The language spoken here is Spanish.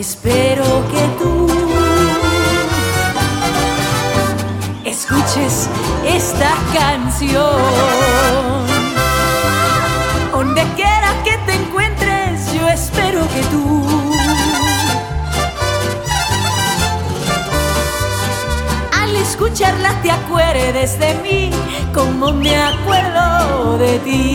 espero que tú escuches esta canción. Donde quiera que te encuentres, yo espero que tú al escucharla te acuerdes de mí como me acuerdo de ti.